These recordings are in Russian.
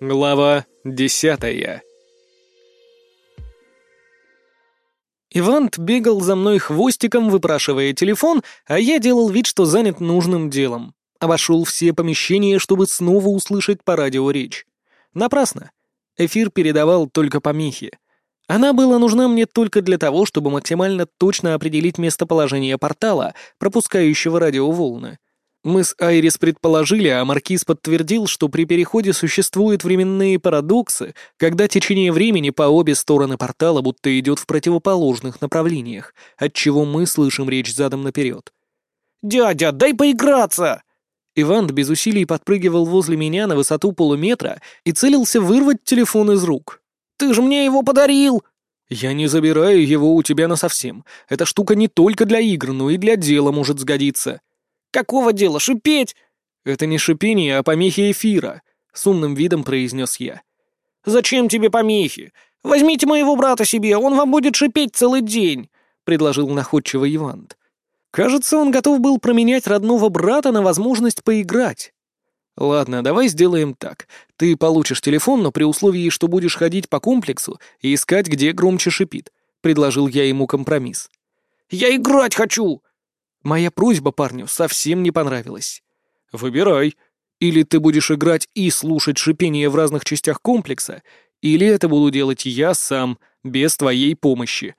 Глава десятая Ивант бегал за мной хвостиком, выпрашивая телефон, а я делал вид, что занят нужным делом. Обошел все помещения, чтобы снова услышать по радио речь. Напрасно. Эфир передавал только помехи. Она была нужна мне только для того, чтобы максимально точно определить местоположение портала, пропускающего радиоволны. Мы с Айрис предположили, а Маркиз подтвердил, что при переходе существуют временные парадоксы, когда течение времени по обе стороны портала будто идет в противоположных направлениях, отчего мы слышим речь задом наперед. «Дядя, дай поиграться!» Иван без усилий подпрыгивал возле меня на высоту полуметра и целился вырвать телефон из рук. «Ты же мне его подарил!» «Я не забираю его у тебя насовсем. Эта штука не только для игр, но и для дела может сгодиться». Какого дела? Шипеть?» «Это не шипение, а помехи эфира», — с умным видом произнес я. «Зачем тебе помехи? Возьмите моего брата себе, он вам будет шипеть целый день», — предложил находчивый Ивант. Кажется, он готов был променять родного брата на возможность поиграть. «Ладно, давай сделаем так. Ты получишь телефон, но при условии, что будешь ходить по комплексу и искать, где громче шипит», — предложил я ему компромисс. «Я играть хочу!» Моя просьба парню совсем не понравилась. Выбирай. Или ты будешь играть и слушать шипение в разных частях комплекса, или это буду делать я сам, без твоей помощи.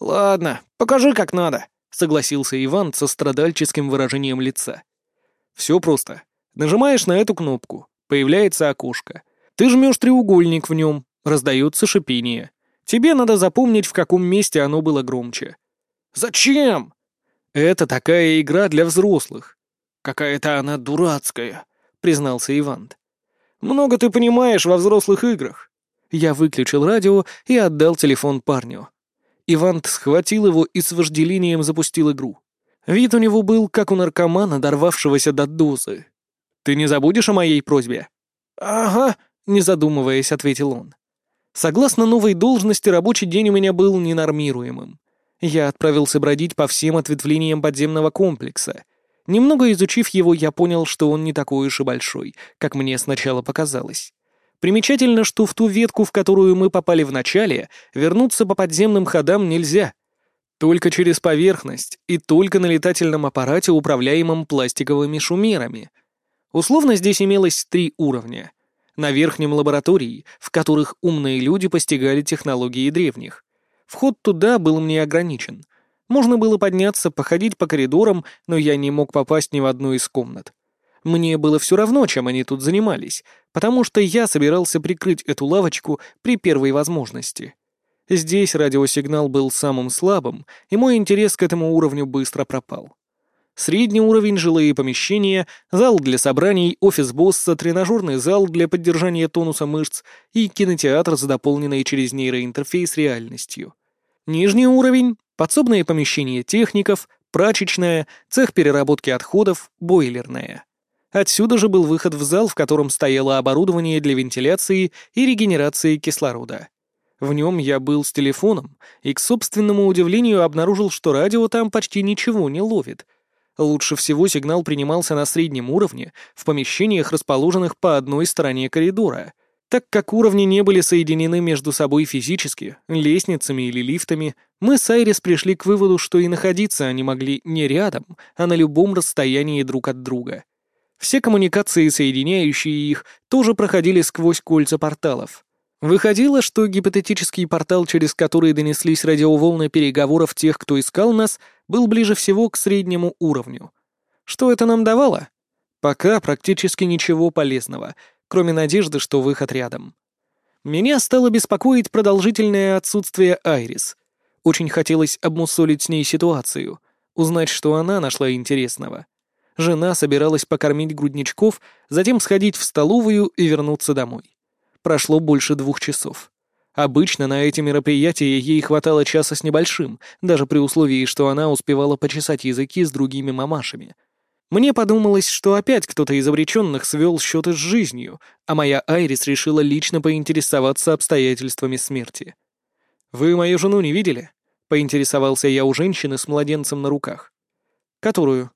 Ладно, покажи, как надо, согласился Иван со страдальческим выражением лица. Все просто. Нажимаешь на эту кнопку, появляется окошко. Ты жмешь треугольник в нем, раздается шипение. Тебе надо запомнить, в каком месте оно было громче. «Зачем?» «Это такая игра для взрослых». «Какая-то она дурацкая», — признался Иван. «Много ты понимаешь во взрослых играх». Я выключил радио и отдал телефон парню. Ивант схватил его и с вожделением запустил игру. Вид у него был, как у наркомана, дорвавшегося до дозы. «Ты не забудешь о моей просьбе?» «Ага», — не задумываясь, ответил он. Согласно новой должности, рабочий день у меня был ненормируемым. Я отправился бродить по всем ответвлениям подземного комплекса. Немного изучив его, я понял, что он не такой уж и большой, как мне сначала показалось. Примечательно, что в ту ветку, в которую мы попали в начале, вернуться по подземным ходам нельзя. Только через поверхность и только на летательном аппарате, управляемом пластиковыми шумерами. Условно здесь имелось три уровня. На верхнем лаборатории, в которых умные люди постигали технологии древних. Вход туда был мне ограничен. Можно было подняться, походить по коридорам, но я не мог попасть ни в одну из комнат. Мне было все равно, чем они тут занимались, потому что я собирался прикрыть эту лавочку при первой возможности. Здесь радиосигнал был самым слабым, и мой интерес к этому уровню быстро пропал. Средний уровень — жилые помещения, зал для собраний, офис босса, тренажерный зал для поддержания тонуса мышц и кинотеатр с дополненной через нейроинтерфейс реальностью. Нижний уровень — подсобные помещения техников, прачечная, цех переработки отходов, бойлерная. Отсюда же был выход в зал, в котором стояло оборудование для вентиляции и регенерации кислорода. В нем я был с телефоном и, к собственному удивлению, обнаружил, что радио там почти ничего не ловит. Лучше всего сигнал принимался на среднем уровне, в помещениях, расположенных по одной стороне коридора. Так как уровни не были соединены между собой физически, лестницами или лифтами, мы с Айрис пришли к выводу, что и находиться они могли не рядом, а на любом расстоянии друг от друга. Все коммуникации, соединяющие их, тоже проходили сквозь кольца порталов. Выходило, что гипотетический портал, через который донеслись радиоволны переговоров тех, кто искал нас, был ближе всего к среднему уровню. Что это нам давало? Пока практически ничего полезного — кроме надежды, что выход рядом. Меня стало беспокоить продолжительное отсутствие Айрис. Очень хотелось обмусолить с ней ситуацию, узнать, что она нашла интересного. Жена собиралась покормить грудничков, затем сходить в столовую и вернуться домой. Прошло больше двух часов. Обычно на эти мероприятия ей хватало часа с небольшим, даже при условии, что она успевала почесать языки с другими мамашами — мне подумалось, что опять кто-то из обреченных свел счеты с жизнью, а моя Айрис решила лично поинтересоваться обстоятельствами смерти. «Вы мою жену не видели?» — поинтересовался я у женщины с младенцем на руках. «Которую?»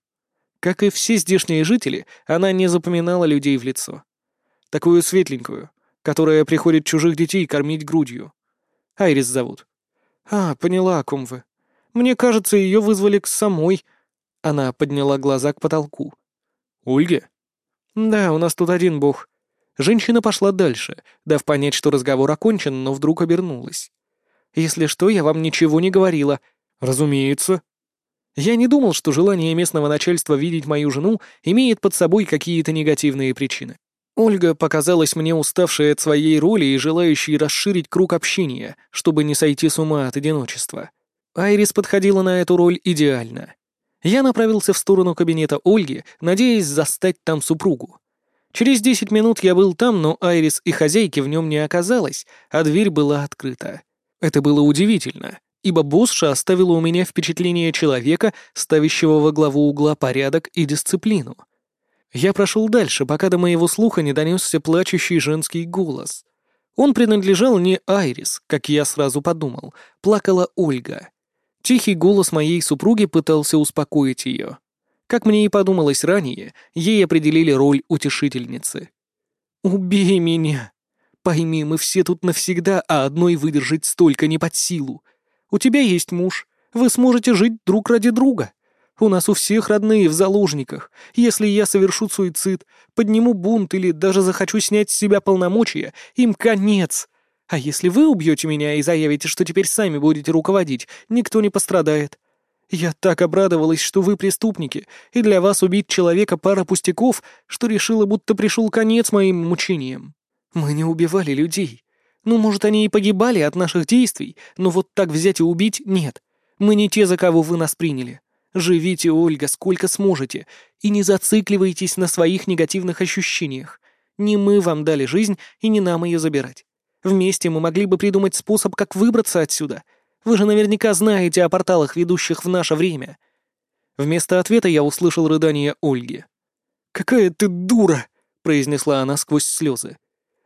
Как и все здешние жители, она не запоминала людей в лицо. Такую светленькую, которая приходит чужих детей кормить грудью. Айрис зовут. А, поняла, о ком вы. Мне кажется, ее вызвали к самой. Она подняла глаза к потолку. Ольге? Да, у нас тут один бог. Женщина пошла дальше, дав понять, что разговор окончен, но вдруг обернулась. «Если что, я вам ничего не говорила». «Разумеется». Я не думал, что желание местного начальства видеть мою жену имеет под собой какие-то негативные причины. Ольга показалась мне уставшей от своей роли и желающей расширить круг общения, чтобы не сойти с ума от одиночества. Айрис подходила на эту роль идеально. Я направился в сторону кабинета Ольги, надеясь застать там супругу. Через десять минут я был там, но Айрис и хозяйки в нем не оказалось, а дверь была открыта. Это было удивительно, ибо босша оставила у меня впечатление человека, ставящего во главу угла порядок и дисциплину. Я прошел дальше, пока до моего слуха не донесся плачущий женский голос. Он принадлежал не Айрис, как я сразу подумал, плакала Ольга. Тихий голос моей супруги пытался успокоить ее. Как мне и подумалось ранее, ей определили роль утешительницы. «Убей меня! Пойми, мы все тут навсегда, а одной выдержать столько не под силу. У тебя есть муж, вы сможете жить друг ради друга. У нас у всех родные в заложниках. Если я совершу суицид, подниму бунт или даже захочу снять с себя полномочия, им конец. А если вы убьете меня и заявите, что теперь сами будете руководить, никто не пострадает. Я так обрадовалась, что вы преступники, и для вас убить человека пара пустяков, что решила, будто пришел конец моим мучениям. Мы не убивали людей. Ну, может, они и погибали от наших действий, но вот так взять и убить — нет. Мы не те, за кого вы нас приняли. Живите, Ольга, сколько сможете, и не зацикливайтесь на своих негативных ощущениях. Не мы вам дали жизнь, и не нам ее забирать. Вместе мы могли бы придумать способ, как выбраться отсюда. Вы же наверняка знаете о порталах, ведущих в наше время». Вместо ответа я услышал рыдание Ольги. «Какая ты дура!» — произнесла она сквозь слезы.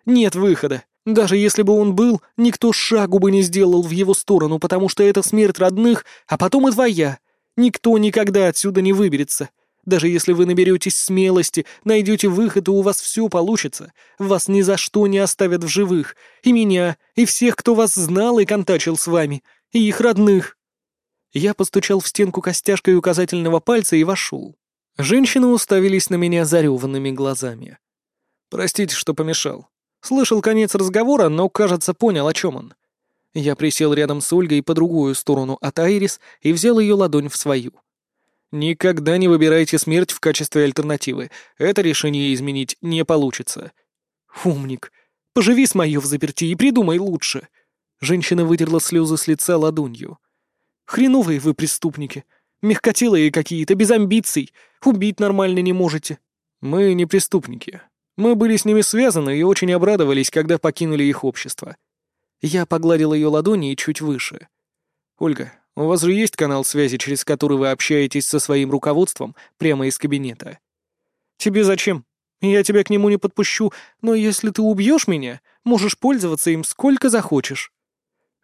«Нет выхода. Даже если бы он был, никто шагу бы не сделал в его сторону, потому что это смерть родных, а потом и твоя. Никто никогда отсюда не выберется. Даже если вы наберетесь смелости, найдете выход, и у вас все получится, вас ни за что не оставят в живых. И меня, и всех, кто вас знал и контачил с вами, и их родных». Я постучал в стенку костяшкой указательного пальца и вошел. Женщины уставились на меня зареванными глазами. «Простите, что помешал. Слышал конец разговора, но, кажется, понял, о чем он. Я присел рядом с Ольгой по другую сторону от Айрис и взял ее ладонь в свою. «Никогда не выбирайте смерть в качестве альтернативы. Это решение изменить не получится». «Умник. Поживи с моё в заперти и придумай лучше». Женщина вытерла слезы с лица ладонью. «Хреновые вы преступники. Мягкотелые какие-то, без амбиций. Убить нормально не можете». «Мы не преступники. Мы были с ними связаны и очень обрадовались, когда покинули их общество. Я погладил ее ладони чуть выше. «Ольга, у вас же есть канал связи, через который вы общаетесь со своим руководством прямо из кабинета?» «Тебе зачем? Я тебя к нему не подпущу, но если ты убьешь меня, можешь пользоваться им сколько захочешь».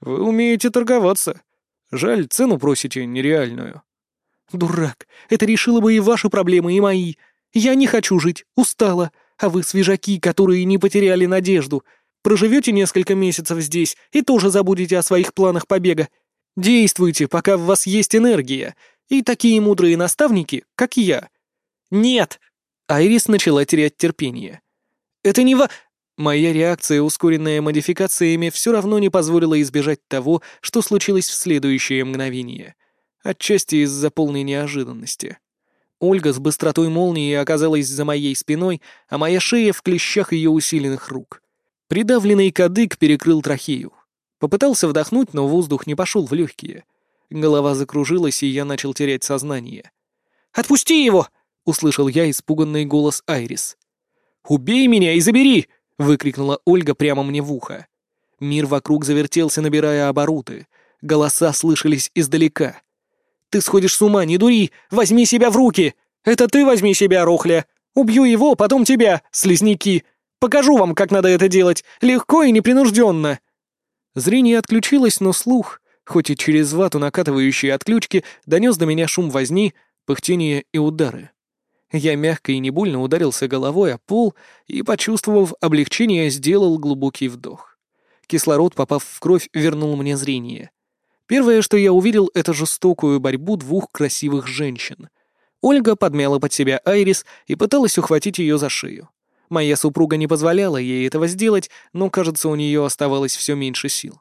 «Вы умеете торговаться. Жаль, цену просите нереальную». «Дурак, это решило бы и ваши проблемы, и мои. Я не хочу жить, устала, а вы свежаки, которые не потеряли надежду. Проживете несколько месяцев здесь и тоже забудете о своих планах побега. Действуйте, пока в вас есть энергия. И такие мудрые наставники, как я. Нет! Айрис начала терять терпение. Это не во... Моя реакция, ускоренная модификациями, все равно не позволила избежать того, что случилось в следующее мгновение. Отчасти из-за полной неожиданности. Ольга с быстротой молнии оказалась за моей спиной, а моя шея в клещах ее усиленных рук. Придавленный кадык перекрыл трахею. Попытался вдохнуть, но воздух не пошел в легкие. Голова закружилась, и я начал терять сознание. «Отпусти его!» — услышал я испуганный голос Айрис. «Убей меня и забери!» — выкрикнула Ольга прямо мне в ухо. Мир вокруг завертелся, набирая обороты. Голоса слышались издалека. «Ты сходишь с ума, не дури! Возьми себя в руки! Это ты возьми себя, Рохля! Убью его, потом тебя, слизняки! Покажу вам, как надо это делать, легко и непринужденно!» Зрение отключилось, но слух, хоть и через вату накатывающие отключки, донес до меня шум возни, пыхтение и удары. Я мягко и не больно ударился головой о пол и, почувствовав облегчение, сделал глубокий вдох. Кислород, попав в кровь, вернул мне зрение. Первое, что я увидел, это жестокую борьбу двух красивых женщин. Ольга подмяла под себя Айрис и пыталась ухватить ее за шею. Моя супруга не позволяла ей этого сделать, но, кажется, у нее оставалось все меньше сил.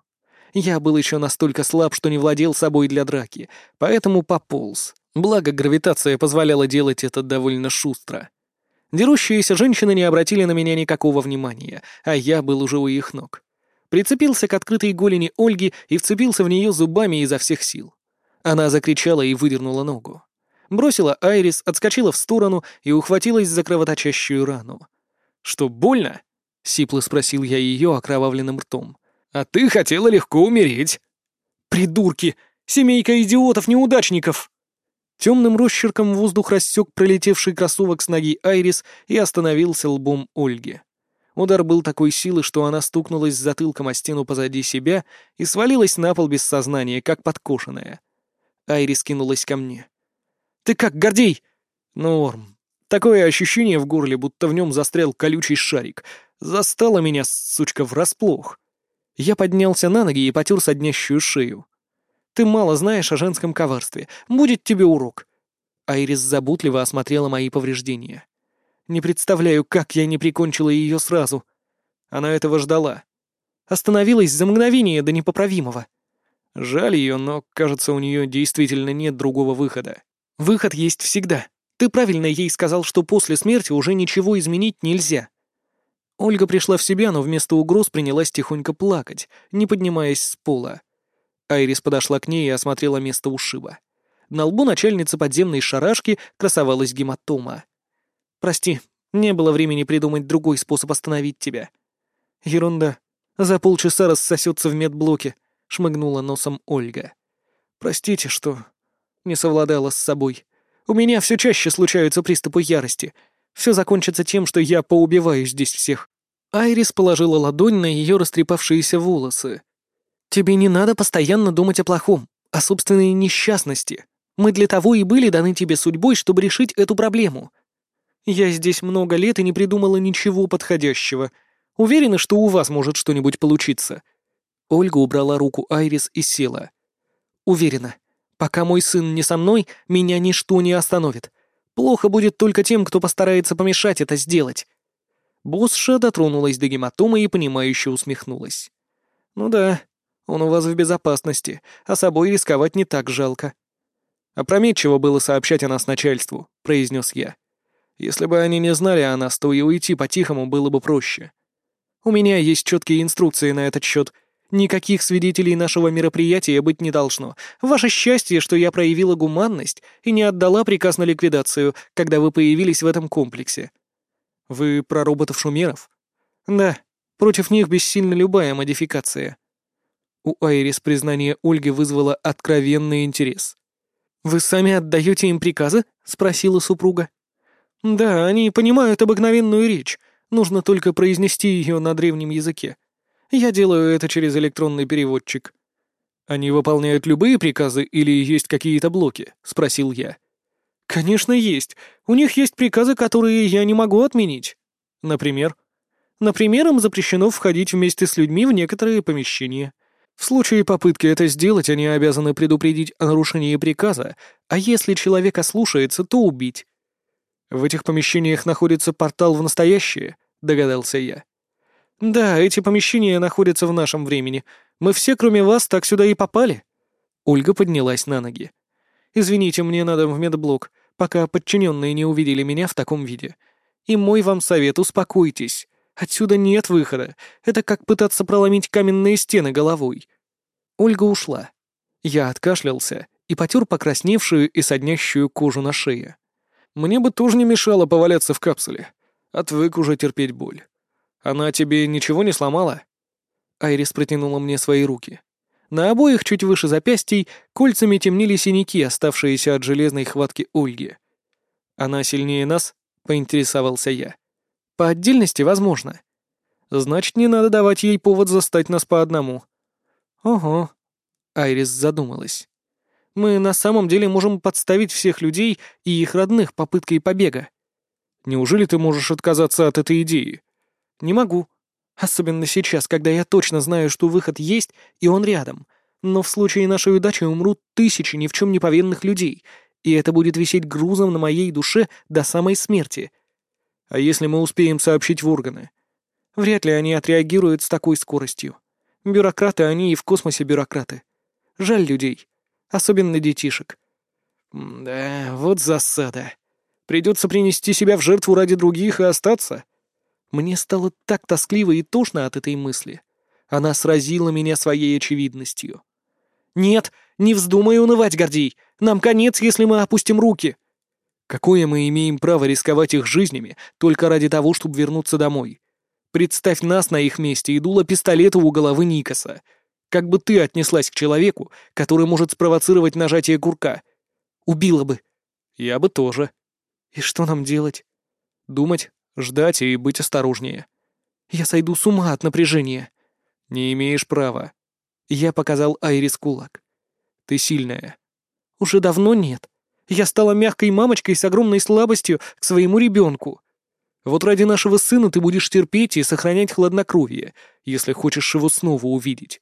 Я был еще настолько слаб, что не владел собой для драки, поэтому пополз. Благо, гравитация позволяла делать это довольно шустро. Дерущиеся женщины не обратили на меня никакого внимания, а я был уже у их ног. Прицепился к открытой голени Ольги и вцепился в нее зубами изо всех сил. Она закричала и выдернула ногу. Бросила Айрис, отскочила в сторону и ухватилась за кровоточащую рану. «Что, больно?» — сипло спросил я ее окровавленным ртом. А ты хотела легко умереть. Придурки! Семейка идиотов-неудачников! Темным росчерком воздух рассек пролетевший кроссовок с ноги Айрис и остановился лбом Ольги. Удар был такой силы, что она стукнулась затылком о стену позади себя и свалилась на пол без сознания, как подкошенная. Айрис кинулась ко мне. «Ты как, Гордей?» «Норм. Такое ощущение в горле, будто в нем застрял колючий шарик. Застала меня, сучка, врасплох. Я поднялся на ноги и потер соднящую шею. «Ты мало знаешь о женском коварстве. Будет тебе урок». Айрис заботливо осмотрела мои повреждения. Не представляю, как я не прикончила ее сразу. Она этого ждала. Остановилась за мгновение до непоправимого. Жаль ее, но, кажется, у нее действительно нет другого выхода. Выход есть всегда. Ты правильно ей сказал, что после смерти уже ничего изменить нельзя. Ольга пришла в себя, но вместо угроз принялась тихонько плакать, не поднимаясь с пола. Айрис подошла к ней и осмотрела место ушиба. На лбу начальницы подземной шарашки красовалась гематома. «Прости, не было времени придумать другой способ остановить тебя». «Ерунда. За полчаса рассосется в медблоке», — шмыгнула носом Ольга. «Простите, что не совладала с собой. У меня все чаще случаются приступы ярости. Все закончится тем, что я поубиваю здесь всех». Айрис положила ладонь на ее растрепавшиеся волосы. «Тебе не надо постоянно думать о плохом, о собственной несчастности. Мы для того и были даны тебе судьбой, чтобы решить эту проблему. Я здесь много лет и не придумала ничего подходящего. Уверена, что у вас может что-нибудь получиться». Ольга убрала руку Айрис и села. «Уверена. Пока мой сын не со мной, меня ничто не остановит. Плохо будет только тем, кто постарается помешать это сделать». Босша дотронулась до гематомы и понимающе усмехнулась. «Ну да, он у вас в безопасности, а собой рисковать не так жалко». «Опрометчиво было сообщать о нас начальству», — произнес я. «Если бы они не знали о нас, то и уйти по-тихому было бы проще. У меня есть четкие инструкции на этот счет, Никаких свидетелей нашего мероприятия быть не должно. Ваше счастье, что я проявила гуманность и не отдала приказ на ликвидацию, когда вы появились в этом комплексе. Вы про роботов-шумеров? Да, против них бессильна любая модификация. У Айрис признание Ольги вызвало откровенный интерес. «Вы сами отдаете им приказы?» — спросила супруга. «Да, они понимают обыкновенную речь. Нужно только произнести ее на древнем языке. Я делаю это через электронный переводчик». «Они выполняют любые приказы или есть какие-то блоки?» — спросил я. «Конечно, есть. У них есть приказы, которые я не могу отменить. Например?» «Например, им запрещено входить вместе с людьми в некоторые помещения. В случае попытки это сделать, они обязаны предупредить о нарушении приказа, а если человек ослушается, то убить». «В этих помещениях находится портал в настоящее», — догадался я. «Да, эти помещения находятся в нашем времени. Мы все, кроме вас, так сюда и попали». Ольга поднялась на ноги. «Извините, мне надо в медблок, пока подчиненные не увидели меня в таком виде. И мой вам совет, успокойтесь. Отсюда нет выхода. Это как пытаться проломить каменные стены головой». Ольга ушла. Я откашлялся и потер покрасневшую и соднящую кожу на шее. Мне бы тоже не мешало поваляться в капсуле. Отвык уже терпеть боль. Она тебе ничего не сломала?» Айрис протянула мне свои руки. На обоих чуть выше запястий кольцами темнели синяки, оставшиеся от железной хватки Ольги. «Она сильнее нас?» — поинтересовался я. «По отдельности, возможно. Значит, не надо давать ей повод застать нас по одному». «Ого», — Айрис задумалась. «Мы на самом деле можем подставить всех людей и их родных попыткой побега. Неужели ты можешь отказаться от этой идеи? Не могу. Особенно сейчас, когда я точно знаю, что выход есть, и он рядом. Но в случае нашей удачи умрут тысячи ни в чем не повинных людей, и это будет висеть грузом на моей душе до самой смерти. А если мы успеем сообщить в органы? Вряд ли они отреагируют с такой скоростью. Бюрократы они и в космосе бюрократы. Жаль людей. Особенно детишек. Да, вот засада. Придется принести себя в жертву ради других и остаться. Мне стало так тоскливо и тошно от этой мысли. Она сразила меня своей очевидностью. «Нет, не вздумай унывать, Гордей. Нам конец, если мы опустим руки». «Какое мы имеем право рисковать их жизнями только ради того, чтобы вернуться домой? Представь нас на их месте и дуло пистолета у головы Никаса. Как бы ты отнеслась к человеку, который может спровоцировать нажатие курка? Убила бы. Я бы тоже. И что нам делать? Думать, ждать и быть осторожнее. Я сойду с ума от напряжения. Не имеешь права. Я показал Айрис кулак. Ты сильная. Уже давно нет. Я стала мягкой мамочкой с огромной слабостью к своему ребенку. Вот ради нашего сына ты будешь терпеть и сохранять хладнокровие, если хочешь его снова увидеть.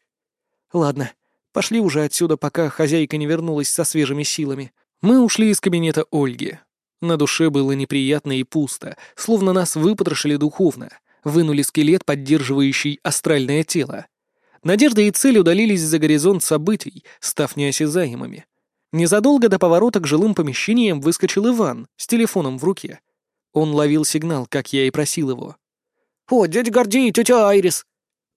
Ладно, пошли уже отсюда, пока хозяйка не вернулась со свежими силами. Мы ушли из кабинета Ольги. На душе было неприятно и пусто, словно нас выпотрошили духовно, вынули скелет, поддерживающий астральное тело. Надежда и цель удалились за горизонт событий, став неосязаемыми. Незадолго до поворота к жилым помещениям выскочил Иван с телефоном в руке — он ловил сигнал, как я и просил его. «О, дядя Гордей, тетя Айрис!»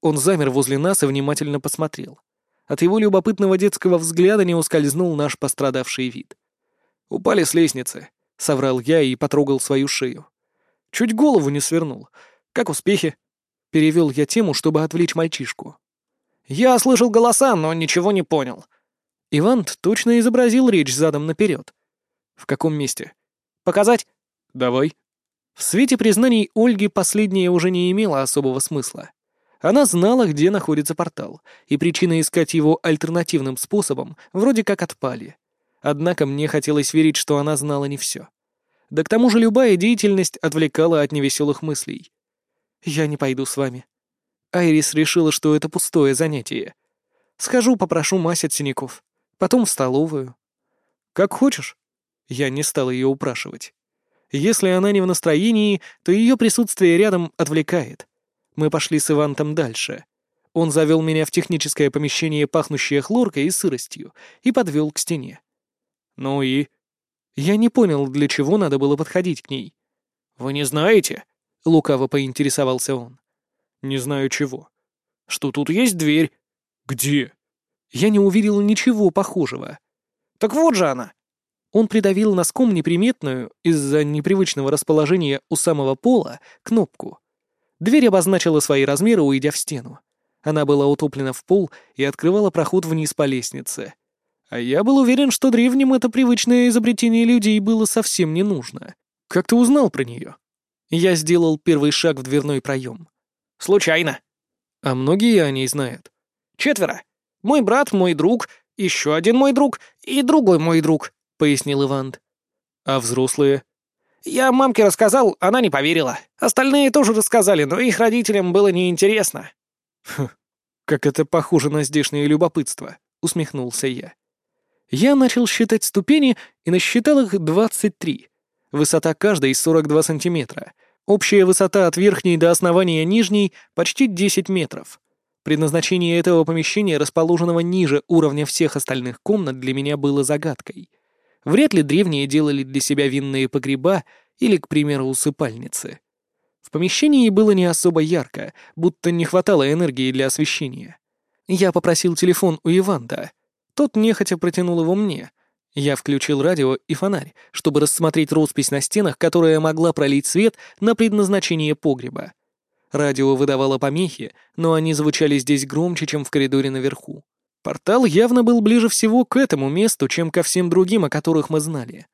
Он замер возле нас и внимательно посмотрел. От его любопытного детского взгляда не ускользнул наш пострадавший вид. «Упали с лестницы», — соврал я и потрогал свою шею. «Чуть голову не свернул. Как успехи?» Перевел я тему, чтобы отвлечь мальчишку. «Я слышал голоса, но ничего не понял». Иван точно изобразил речь задом наперед. «В каком месте?» «Показать?» «Давай». В свете признаний Ольги последнее уже не имело особого смысла. Она знала, где находится портал, и причины искать его альтернативным способом вроде как отпали. Однако мне хотелось верить, что она знала не все. Да к тому же любая деятельность отвлекала от невеселых мыслей. «Я не пойду с вами». Айрис решила, что это пустое занятие. «Схожу, попрошу мазь от синяков. Потом в столовую». «Как хочешь». Я не стал ее упрашивать. Если она не в настроении, то ее присутствие рядом отвлекает. Мы пошли с Ивантом дальше. Он завел меня в техническое помещение, пахнущее хлоркой и сыростью, и подвел к стене. Ну и... Я не понял, для чего надо было подходить к ней. «Вы не знаете?» — лукаво поинтересовался он. «Не знаю чего». «Что тут есть дверь?» «Где?» Я не увидел ничего похожего. «Так вот же она!» Он придавил носком неприметную, из-за непривычного расположения у самого пола, кнопку. Дверь обозначила свои размеры, уйдя в стену. Она была утоплена в пол и открывала проход вниз по лестнице. А я был уверен, что древним это привычное изобретение людей было совсем не нужно. Как ты узнал про нее? Я сделал первый шаг в дверной проем. Случайно. А многие о ней знают? Четверо. Мой брат, мой друг, еще один мой друг и другой мой друг. — пояснил Ивант. «А взрослые?» «Я мамке рассказал, она не поверила. Остальные тоже рассказали, но их родителям было неинтересно». «Хм, как это похоже на здешнее любопытство», — усмехнулся я. Я начал считать ступени и насчитал их 23. Высота каждой 42 сантиметра. Общая высота от верхней до основания нижней почти 10 метров. Предназначение этого помещения, расположенного ниже уровня всех остальных комнат, для меня было загадкой — Вряд ли древние делали для себя винные погреба или, к примеру, усыпальницы. В помещении было не особо ярко, будто не хватало энергии для освещения. Я попросил телефон у Иванта. Тот нехотя протянул его мне. Я включил радио и фонарь, чтобы рассмотреть роспись на стенах, которая могла пролить свет на предназначение погреба. Радио выдавало помехи, но они звучали здесь громче, чем в коридоре наверху. Портал явно был ближе всего к этому месту, чем ко всем другим, о которых мы знали.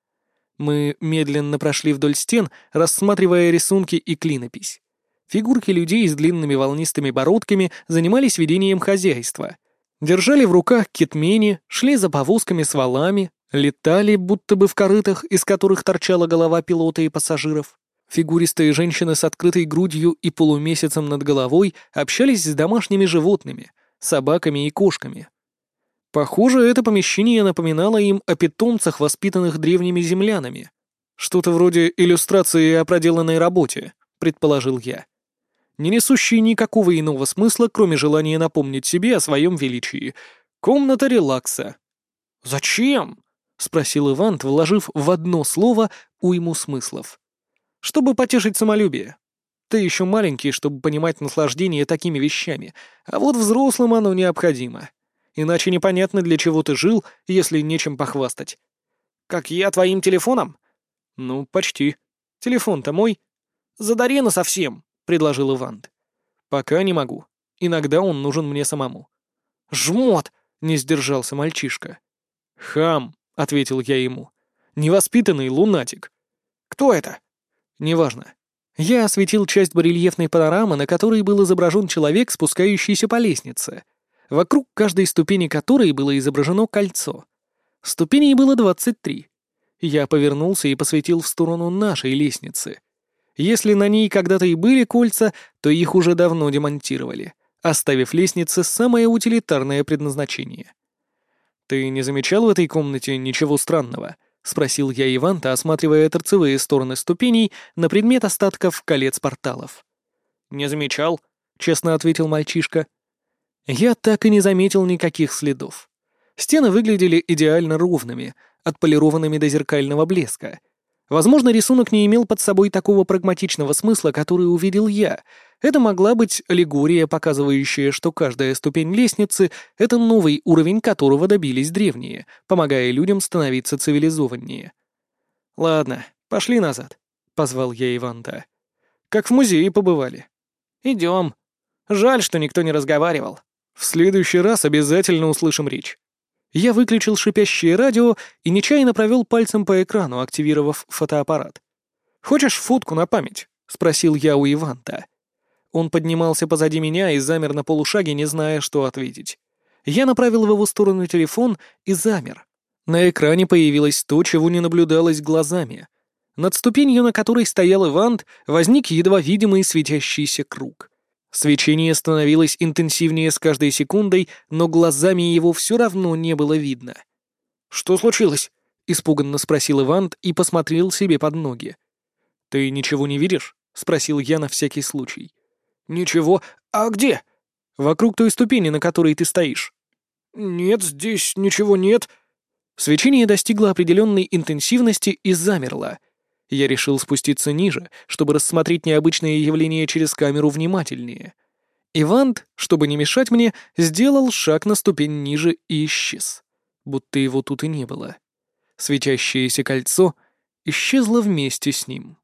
Мы медленно прошли вдоль стен, рассматривая рисунки и клинопись. Фигурки людей с длинными волнистыми бородками занимались ведением хозяйства. Держали в руках кетмени, шли за повозками с валами, летали, будто бы в корытах, из которых торчала голова пилота и пассажиров. Фигуристые женщины с открытой грудью и полумесяцем над головой общались с домашними животными, собаками и кошками. Похоже, это помещение напоминало им о питомцах, воспитанных древними землянами. Что-то вроде иллюстрации о проделанной работе, предположил я. Не несущий никакого иного смысла, кроме желания напомнить себе о своем величии. Комната релакса. «Зачем?» — спросил Ивант, вложив в одно слово уйму смыслов. «Чтобы потешить самолюбие. Ты еще маленький, чтобы понимать наслаждение такими вещами, а вот взрослым оно необходимо. Иначе непонятно, для чего ты жил, если нечем похвастать. Как я твоим телефоном? Ну, почти. Телефон-то мой. Задари на совсем, предложил Ивант. Пока не могу. Иногда он нужен мне самому. Жмот! Не сдержался мальчишка. Хам, ответил я ему. Невоспитанный лунатик. Кто это? Неважно. Я осветил часть барельефной панорамы, на которой был изображен человек, спускающийся по лестнице — вокруг каждой ступени которой было изображено кольцо. Ступеней было 23. Я повернулся и посветил в сторону нашей лестницы. Если на ней когда-то и были кольца, то их уже давно демонтировали, оставив лестнице самое утилитарное предназначение. «Ты не замечал в этой комнате ничего странного?» — спросил я Иванта, осматривая торцевые стороны ступеней на предмет остатков колец порталов. «Не замечал», — честно ответил мальчишка. Я так и не заметил никаких следов. Стены выглядели идеально ровными, отполированными до зеркального блеска. Возможно, рисунок не имел под собой такого прагматичного смысла, который увидел я. Это могла быть аллегория, показывающая, что каждая ступень лестницы — это новый уровень, которого добились древние, помогая людям становиться цивилизованнее. «Ладно, пошли назад», — позвал я Иванта. «Как в музее побывали». «Идем. Жаль, что никто не разговаривал». В следующий раз обязательно услышим речь. Я выключил шипящее радио и нечаянно провел пальцем по экрану, активировав фотоаппарат. «Хочешь фотку на память?» — спросил я у Иванта. Он поднимался позади меня и замер на полушаге, не зная, что ответить. Я направил в его сторону телефон и замер. На экране появилось то, чего не наблюдалось глазами. Над ступенью, на которой стоял Ивант, возник едва видимый светящийся круг. Свечение становилось интенсивнее с каждой секундой, но глазами его все равно не было видно. «Что случилось?» — испуганно спросил Ивант и посмотрел себе под ноги. «Ты ничего не видишь?» — спросил я на всякий случай. «Ничего. А где?» «Вокруг той ступени, на которой ты стоишь». «Нет, здесь ничего нет». Свечение достигло определенной интенсивности и замерло — я решил спуститься ниже, чтобы рассмотреть необычные явления через камеру внимательнее. Ивант, чтобы не мешать мне, сделал шаг на ступень ниже и исчез. Будто его тут и не было. Светящееся кольцо исчезло вместе с ним.